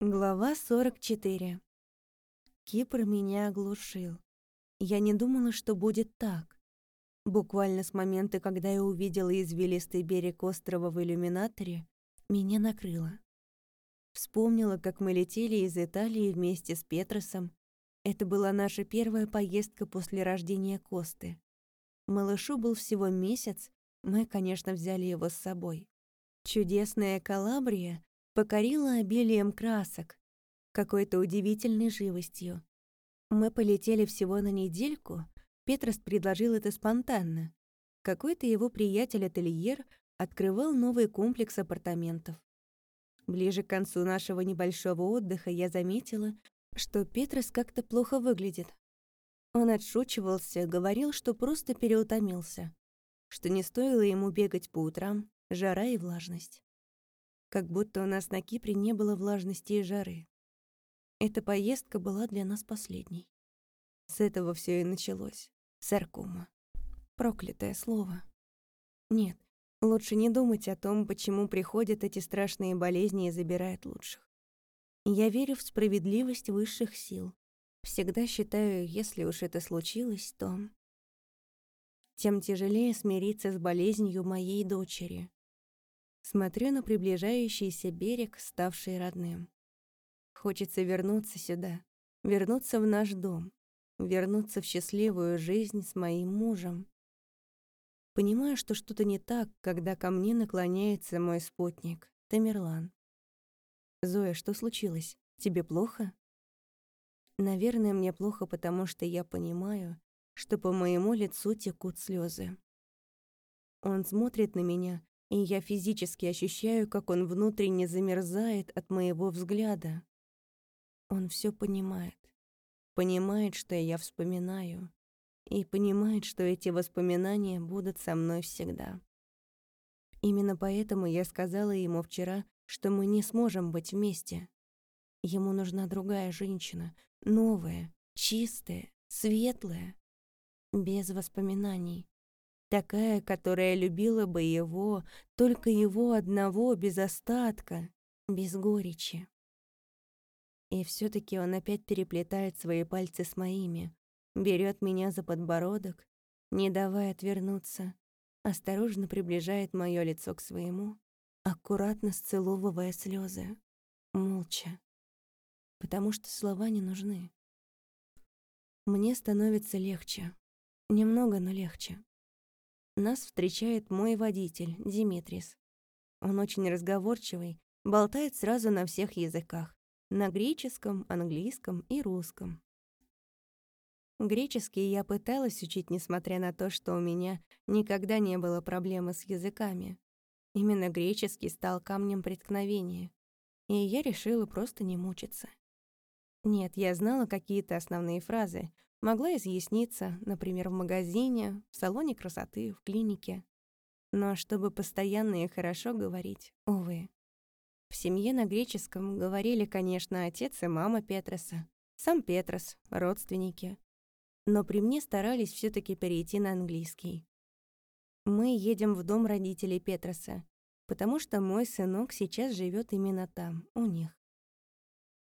Глава 44. Кипр меня оглушил. Я не думала, что будет так. Буквально с момента, когда я увидела извилистый берег острова в иллюминаторе, меня накрыло. Вспомнила, как мы летели из Италии вместе с Петросом. Это была наша первая поездка после рождения Косты. Малышу был всего месяц, мы, конечно, взяли его с собой. Чудесная Калабрия покорила обилием красок, какой-то удивительной живостью. Мы полетели всего на недельку, Петрос предложил это спонтанно. Какой-то его приятель-ательер открывал новый комплекс апартаментов. Ближе к концу нашего небольшого отдыха я заметила, что Петрос как-то плохо выглядит. Он отшучивался, говорил, что просто переутомился, что не стоило ему бегать по утрам, жара и влажность как будто у нас на Кипре не было влажности и жары. Эта поездка была для нас последней. С этого все и началось. Саркома. Проклятое слово. Нет, лучше не думать о том, почему приходят эти страшные болезни и забирают лучших. Я верю в справедливость высших сил. Всегда считаю, если уж это случилось, то... Тем тяжелее смириться с болезнью моей дочери. Смотрю на приближающийся берег, ставший родным. Хочется вернуться сюда, вернуться в наш дом, вернуться в счастливую жизнь с моим мужем. Понимаю, что что-то не так, когда ко мне наклоняется мой спутник, Тамерлан. «Зоя, что случилось? Тебе плохо?» Наверное, мне плохо, потому что я понимаю, что по моему лицу текут слезы. Он смотрит на меня, и я физически ощущаю, как он внутренне замерзает от моего взгляда. Он все понимает. Понимает, что я вспоминаю. И понимает, что эти воспоминания будут со мной всегда. Именно поэтому я сказала ему вчера, что мы не сможем быть вместе. Ему нужна другая женщина, новая, чистая, светлая, без воспоминаний, Такая, которая любила бы его, только его одного, без остатка, без горечи. И все таки он опять переплетает свои пальцы с моими, берет меня за подбородок, не давая отвернуться, осторожно приближает мое лицо к своему, аккуратно сцеловывая слезы, молча, потому что слова не нужны. Мне становится легче, немного, но легче. Нас встречает мой водитель, Димитрис. Он очень разговорчивый, болтает сразу на всех языках. На греческом, английском и русском. Греческий я пыталась учить, несмотря на то, что у меня никогда не было проблемы с языками. Именно греческий стал камнем преткновения, и я решила просто не мучиться. Нет, я знала какие-то основные фразы, Могла изъясниться, например, в магазине, в салоне красоты, в клинике. Но чтобы постоянно и хорошо говорить, увы. В семье на греческом говорили, конечно, отец и мама Петроса, сам Петрос, родственники. Но при мне старались все таки перейти на английский. Мы едем в дом родителей Петроса, потому что мой сынок сейчас живет именно там, у них.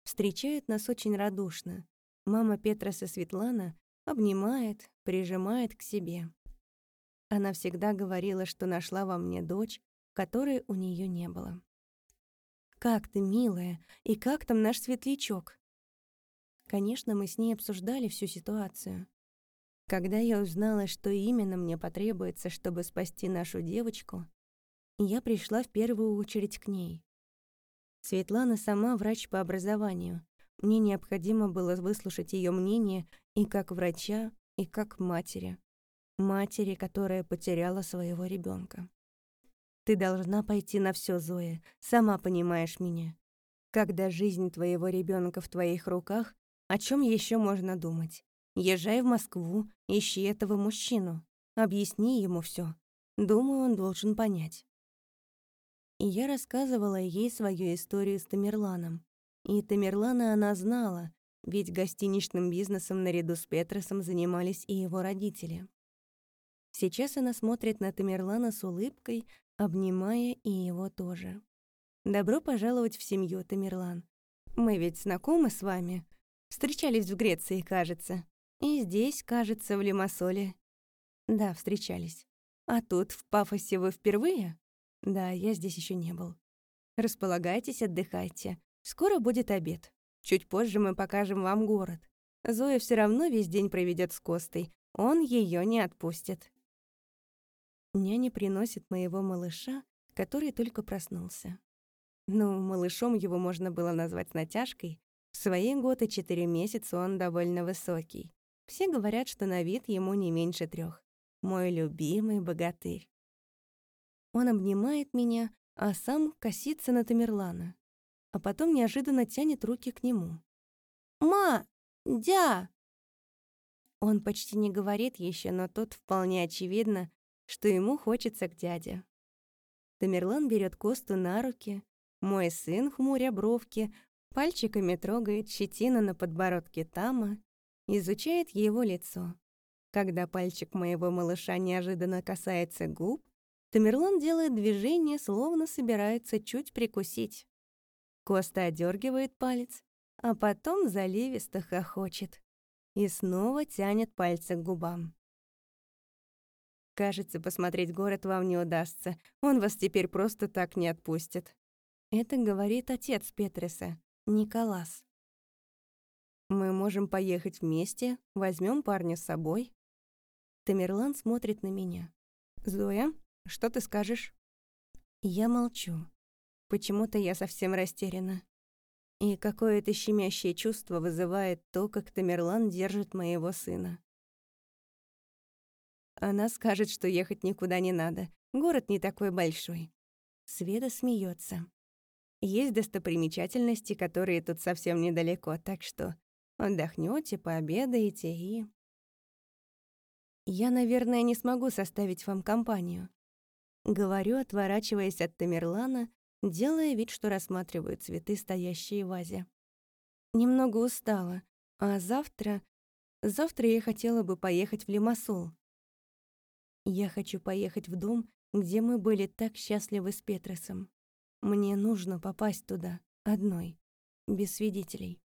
Встречают нас очень радушно, Мама Петроса Светлана обнимает, прижимает к себе. Она всегда говорила, что нашла во мне дочь, которой у нее не было. «Как ты, милая, и как там наш светлячок?» Конечно, мы с ней обсуждали всю ситуацию. Когда я узнала, что именно мне потребуется, чтобы спасти нашу девочку, я пришла в первую очередь к ней. Светлана сама врач по образованию, мне необходимо было выслушать ее мнение и как врача, и как матери. Матери, которая потеряла своего ребенка. Ты должна пойти на все, Зоя, сама понимаешь меня. Когда жизнь твоего ребенка в твоих руках, о чем еще можно думать? Езжай в Москву, ищи этого мужчину, объясни ему все. Думаю, он должен понять. И я рассказывала ей свою историю с Тамерланом, и Тамерлана она знала, ведь гостиничным бизнесом наряду с Петросом занимались и его родители. Сейчас она смотрит на Тамерлана с улыбкой, обнимая и его тоже. «Добро пожаловать в семью, Тамерлан. Мы ведь знакомы с вами. Встречались в Греции, кажется. И здесь, кажется, в Лимассоле. Да, встречались. А тут, в Пафосе, вы впервые? Да, я здесь еще не был. Располагайтесь, отдыхайте. Скоро будет обед. Чуть позже мы покажем вам город. Зоя все равно весь день проведет с Костой. Он ее не отпустит. Няня приносит моего малыша, который только проснулся. Ну, малышом его можно было назвать с натяжкой. В свои годы четыре месяца он довольно высокий. Все говорят, что на вид ему не меньше трех. Мой любимый богатырь. Он обнимает меня, а сам косится на Тамерлана. А потом неожиданно тянет руки к нему. «Ма! Дя!» Он почти не говорит еще, но тут вполне очевидно, что ему хочется к дяде. Тамерлан берет Косту на руки, мой сын, хмуря бровки, пальчиками трогает щетину на подбородке Тама, изучает его лицо. Когда пальчик моего малыша неожиданно касается губ, Тамерлан делает движение, словно собирается чуть прикусить. Коста одергивает палец, а потом заливисто хохочет и снова тянет пальцы к губам. Кажется, посмотреть город вам не удастся. Он вас теперь просто так не отпустит. Это говорит отец Петреса, Николас. Мы можем поехать вместе, возьмем парня с собой. Тамерлан смотрит на меня. Зоя, что ты скажешь? Я молчу. Почему-то я совсем растеряна. И какое-то щемящее чувство вызывает то, как Тамерлан держит моего сына. Она скажет, что ехать никуда не надо. Город не такой большой. Света смеется. Есть достопримечательности, которые тут совсем недалеко, так что отдохнёте, пообедаете и... Я, наверное, не смогу составить вам компанию. Говорю, отворачиваясь от Тамерлана, делая вид, что рассматриваю цветы, стоящие в вазе. Немного устала, а завтра... Завтра я хотела бы поехать в Лимассол. Я хочу поехать в дом, где мы были так счастливы с Петросом. Мне нужно попасть туда, одной, без свидетелей.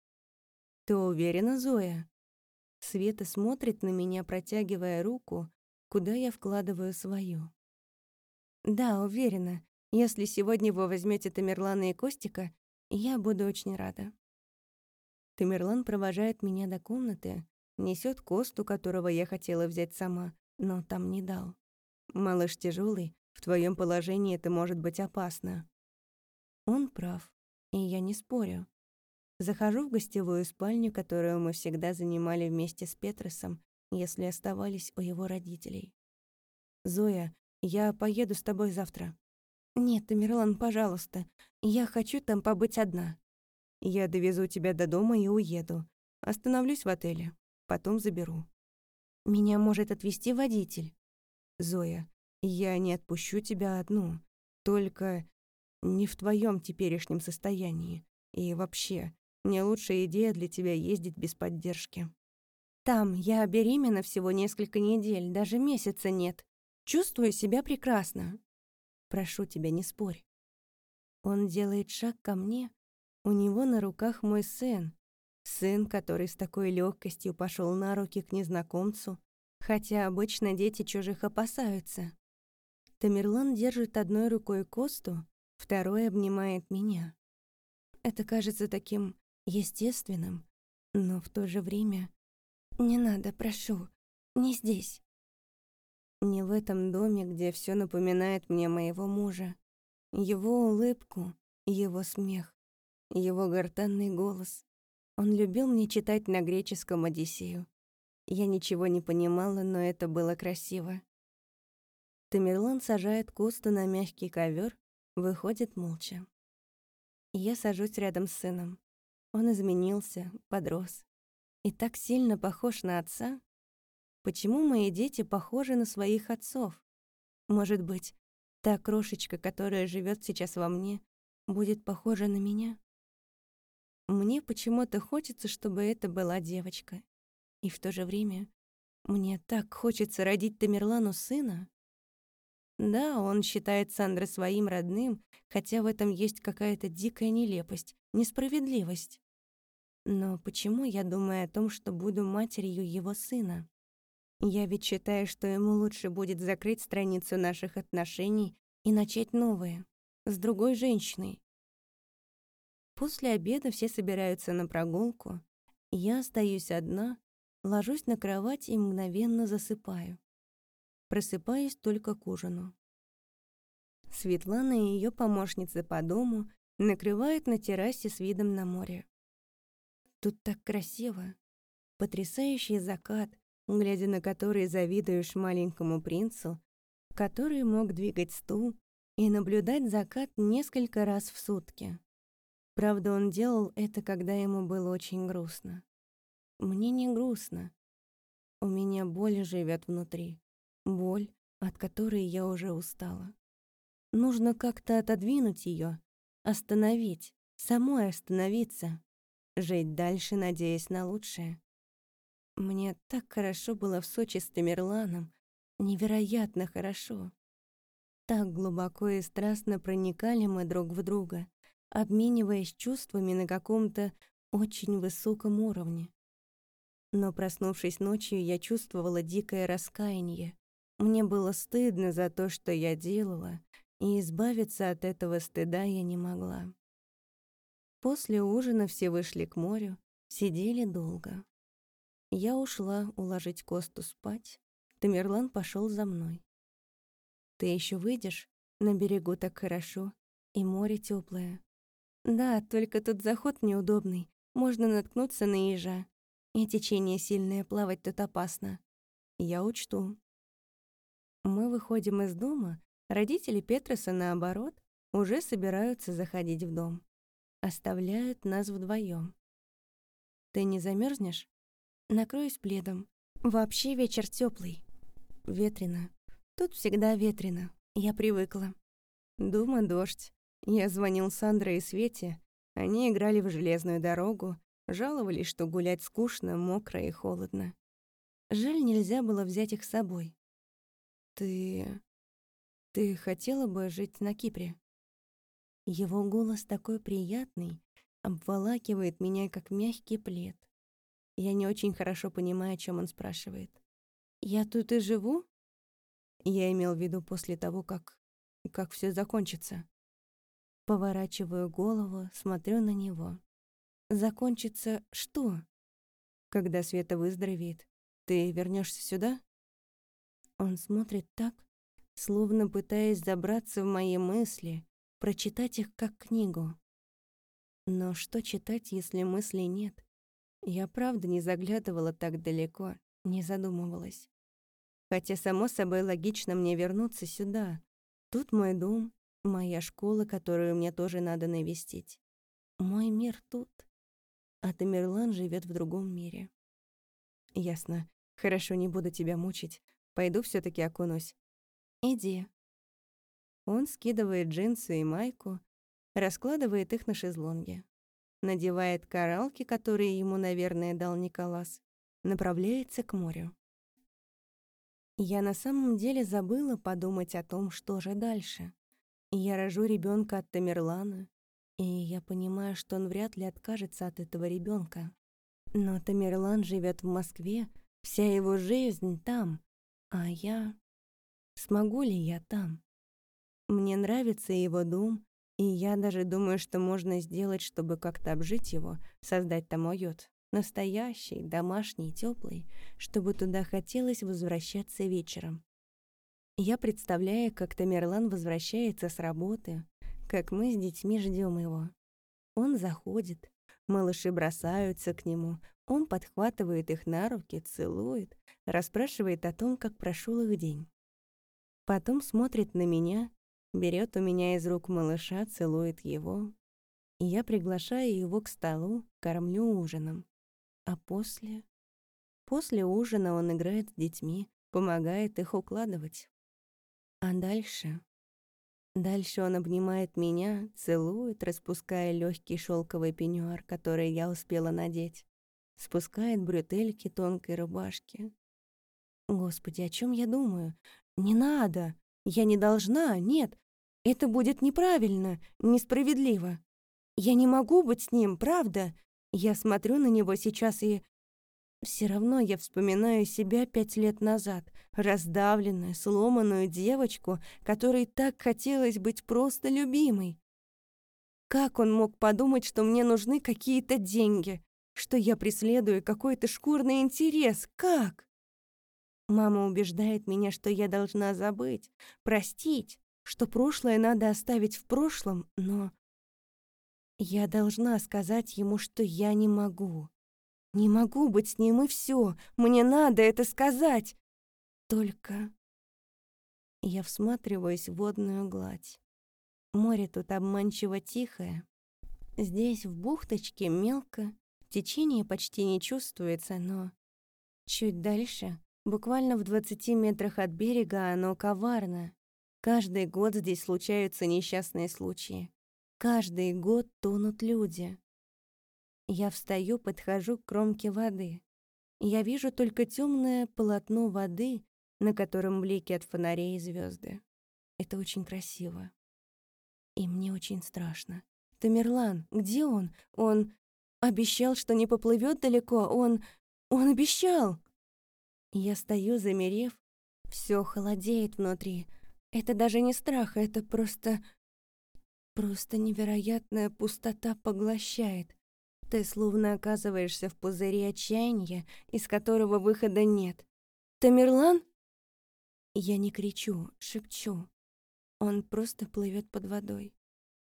Ты уверена, Зоя? Света смотрит на меня, протягивая руку, куда я вкладываю свою. Да, уверена. Если сегодня вы возьмете Тамерлана и Костика, я буду очень рада. Тамерлан провожает меня до комнаты, несет Косту, которого я хотела взять сама, но там не дал. Малыш тяжелый, в твоем положении это может быть опасно. Он прав, и я не спорю. Захожу в гостевую спальню, которую мы всегда занимали вместе с Петросом, если оставались у его родителей. «Зоя, я поеду с тобой завтра». «Нет, Тамерлан, пожалуйста, я хочу там побыть одна». «Я довезу тебя до дома и уеду. Остановлюсь в отеле. Потом заберу». Меня может отвезти водитель. Зоя, я не отпущу тебя одну. Только не в твоем теперешнем состоянии. И вообще, не лучшая идея для тебя ездить без поддержки. Там я беременна всего несколько недель, даже месяца нет. Чувствую себя прекрасно. Прошу тебя, не спорь. Он делает шаг ко мне. У него на руках мой сын, Сын, который с такой легкостью пошел на руки к незнакомцу, хотя обычно дети чужих опасаются. Тамерлан держит одной рукой Косту, второй обнимает меня. Это кажется таким естественным, но в то же время... «Не надо, прошу, не здесь». Не в этом доме, где все напоминает мне моего мужа. Его улыбку, его смех, его гортанный голос. Он любил мне читать на греческом Одиссею. Я ничего не понимала, но это было красиво. Тамерлан сажает Косту на мягкий ковер, выходит молча. Я сажусь рядом с сыном. Он изменился, подрос. И так сильно похож на отца. Почему мои дети похожи на своих отцов? Может быть, та крошечка, которая живет сейчас во мне, будет похожа на меня? Мне почему-то хочется, чтобы это была девочка. И в то же время мне так хочется родить Тамерлану сына. Да, он считает Сандра своим родным, хотя в этом есть какая-то дикая нелепость, несправедливость. Но почему я думаю о том, что буду матерью его сына? Я ведь считаю, что ему лучше будет закрыть страницу наших отношений и начать новые, с другой женщиной. После обеда все собираются на прогулку, я остаюсь одна, ложусь на кровать и мгновенно засыпаю. Просыпаюсь только к ужину. Светлана и ее помощницы по дому накрывают на террасе с видом на море. Тут так красиво. Потрясающий закат, глядя на который завидуешь маленькому принцу, который мог двигать стул и наблюдать закат несколько раз в сутки. Правда, он делал это, когда ему было очень грустно. Мне не грустно. У меня боль живет внутри. Боль, от которой я уже устала. Нужно как-то отодвинуть ее, остановить, самой остановиться, жить дальше, надеясь на лучшее. Мне так хорошо было в Сочи с Тамерланом, невероятно хорошо. Так глубоко и страстно проникали мы друг в друга, обмениваясь чувствами на каком-то очень высоком уровне. Но, проснувшись ночью, я чувствовала дикое раскаяние. Мне было стыдно за то, что я делала, и избавиться от этого стыда я не могла. После ужина все вышли к морю, сидели долго. Я ушла уложить Косту спать. Тамерлан пошел за мной. «Ты еще выйдешь? На берегу так хорошо, и море теплое. Да, только тут заход неудобный, можно наткнуться на ежа. И течение сильное, плавать тут опасно. Я учту». Мы выходим из дома, родители Петроса, наоборот, уже собираются заходить в дом. Оставляют нас вдвоем. «Ты не замерзнешь? Накроюсь пледом. Вообще вечер теплый. Ветрено. Тут всегда ветрено. Я привыкла. Дума дождь. Я звонил Сандре и Свете. Они играли в железную дорогу, жаловались, что гулять скучно, мокро и холодно. Жаль, нельзя было взять их с собой. Ты... ты хотела бы жить на Кипре? Его голос такой приятный, обволакивает меня, как мягкий плед. Я не очень хорошо понимаю, о чем он спрашивает. «Я тут и живу?» Я имел в виду после того, как... как все закончится. Поворачиваю голову, смотрю на него. Закончится что? Когда Света выздоровеет, ты вернешься сюда? Он смотрит так, словно пытаясь забраться в мои мысли, прочитать их как книгу. Но что читать, если мыслей нет? Я правда не заглядывала так далеко, не задумывалась. Хотя, само собой, логично мне вернуться сюда. Тут мой дом, моя школа, которую мне тоже надо навестить. Мой мир тут. А Тамерлан живет в другом мире. Ясно. Хорошо, не буду тебя мучить. Пойду все таки окунусь. Иди. Он скидывает джинсы и майку, раскладывает их на шезлонге надевает коралки, которые ему, наверное, дал Николас, направляется к морю. Я на самом деле забыла подумать о том, что же дальше. Я рожу ребенка от Тамерлана, и я понимаю, что он вряд ли откажется от этого ребенка. Но Тамерлан живет в Москве, вся его жизнь там, а я... Смогу ли я там? Мне нравится его дом, и я даже думаю, что можно сделать, чтобы как-то обжить его, создать там уют. Настоящий, домашний, теплый, чтобы туда хотелось возвращаться вечером. Я представляю, как Тамерлан возвращается с работы, как мы с детьми ждем его. Он заходит, малыши бросаются к нему, он подхватывает их на руки, целует, расспрашивает о том, как прошел их день. Потом смотрит на меня, берет у меня из рук малыша, целует его. И я приглашаю его к столу, кормлю ужином. А после... После ужина он играет с детьми, помогает их укладывать. А дальше... Дальше он обнимает меня, целует, распуская легкий шелковый пеньюар, который я успела надеть. Спускает бретельки тонкой рубашки. Господи, о чем я думаю? Не надо! Я не должна, нет. Это будет неправильно, несправедливо. Я не могу быть с ним, правда. Я смотрю на него сейчас и... Все равно я вспоминаю себя пять лет назад, раздавленную, сломанную девочку, которой так хотелось быть просто любимой. Как он мог подумать, что мне нужны какие-то деньги, что я преследую какой-то шкурный интерес? Как? Мама убеждает меня, что я должна забыть, простить, что прошлое надо оставить в прошлом, но... Я должна сказать ему, что я не могу. Не могу быть с ним, и все. Мне надо это сказать. Только... Я всматриваюсь в водную гладь. Море тут обманчиво тихое. Здесь, в бухточке, мелко. Течение почти не чувствуется, но... Чуть дальше, буквально в 20 метрах от берега, оно коварно. Каждый год здесь случаются несчастные случаи. Каждый год тонут люди. Я встаю, подхожу к кромке воды. Я вижу только темное полотно воды, на котором блики от фонарей и звезды. Это очень красиво. И мне очень страшно. Тамерлан, где он? Он обещал, что не поплывет далеко. Он... он обещал. Я стою, замерев. Все холодеет внутри. Это даже не страх, это просто... Просто невероятная пустота поглощает. Ты словно оказываешься в пузыре отчаяния, из которого выхода нет. «Тамерлан?» Я не кричу, шепчу. Он просто плывет под водой.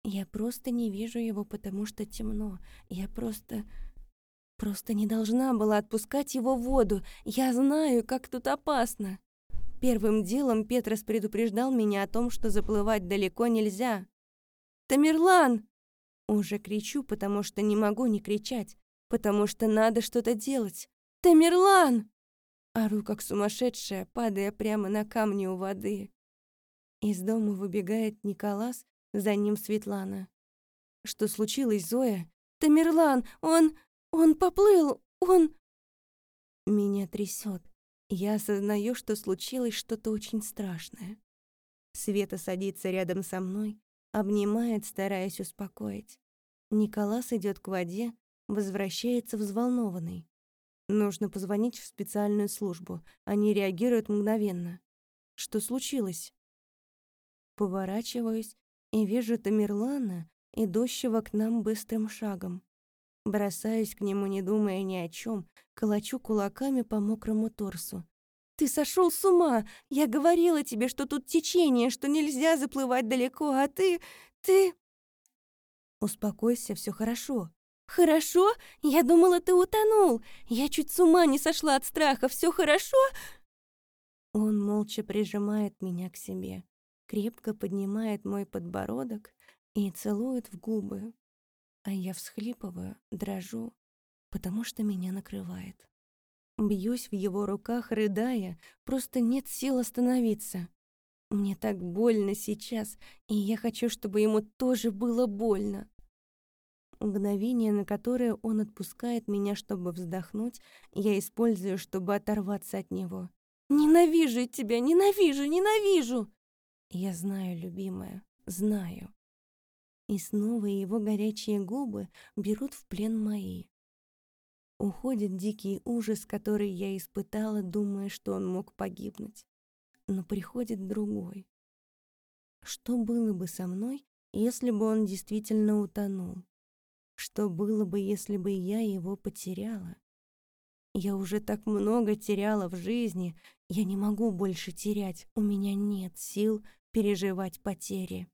Я просто не вижу его, потому что темно. Я просто... Просто не должна была отпускать его в воду. Я знаю, как тут опасно. Первым делом Петрос предупреждал меня о том, что заплывать далеко нельзя. «Тамерлан!» Уже кричу, потому что не могу не кричать, потому что надо что-то делать. «Тамерлан!» Ору, как сумасшедшая, падая прямо на камни у воды. Из дома выбегает Николас, за ним Светлана. «Что случилось, Зоя?» «Тамерлан! Он... он поплыл! Он...» Меня трясет. Я осознаю, что случилось что-то очень страшное. Света садится рядом со мной, обнимает, стараясь успокоить. Николас идет к воде, возвращается взволнованный. Нужно позвонить в специальную службу. Они реагируют мгновенно. Что случилось? Поворачиваюсь и вижу Тамерлана, идущего к нам быстрым шагом. Бросаюсь к нему, не думая ни о чем, колочу кулаками по мокрому торсу. «Ты сошел с ума! Я говорила тебе, что тут течение, что нельзя заплывать далеко, а ты... ты...» «Успокойся, все хорошо». «Хорошо? Я думала, ты утонул. Я чуть с ума не сошла от страха. Все хорошо?» Он молча прижимает меня к себе, крепко поднимает мой подбородок и целует в губы. А я всхлипываю, дрожу, потому что меня накрывает. Бьюсь в его руках, рыдая, просто нет сил остановиться. Мне так больно сейчас, и я хочу, чтобы ему тоже было больно. Мгновение, на которое он отпускает меня, чтобы вздохнуть, я использую, чтобы оторваться от него. «Ненавижу тебя! Ненавижу! Ненавижу!» Я знаю, любимая, знаю. И снова его горячие губы берут в плен мои. Уходит дикий ужас, который я испытала, думая, что он мог погибнуть. Но приходит другой. Что было бы со мной, если бы он действительно утонул? Что было бы, если бы я его потеряла? Я уже так много теряла в жизни, я не могу больше терять, у меня нет сил переживать потери.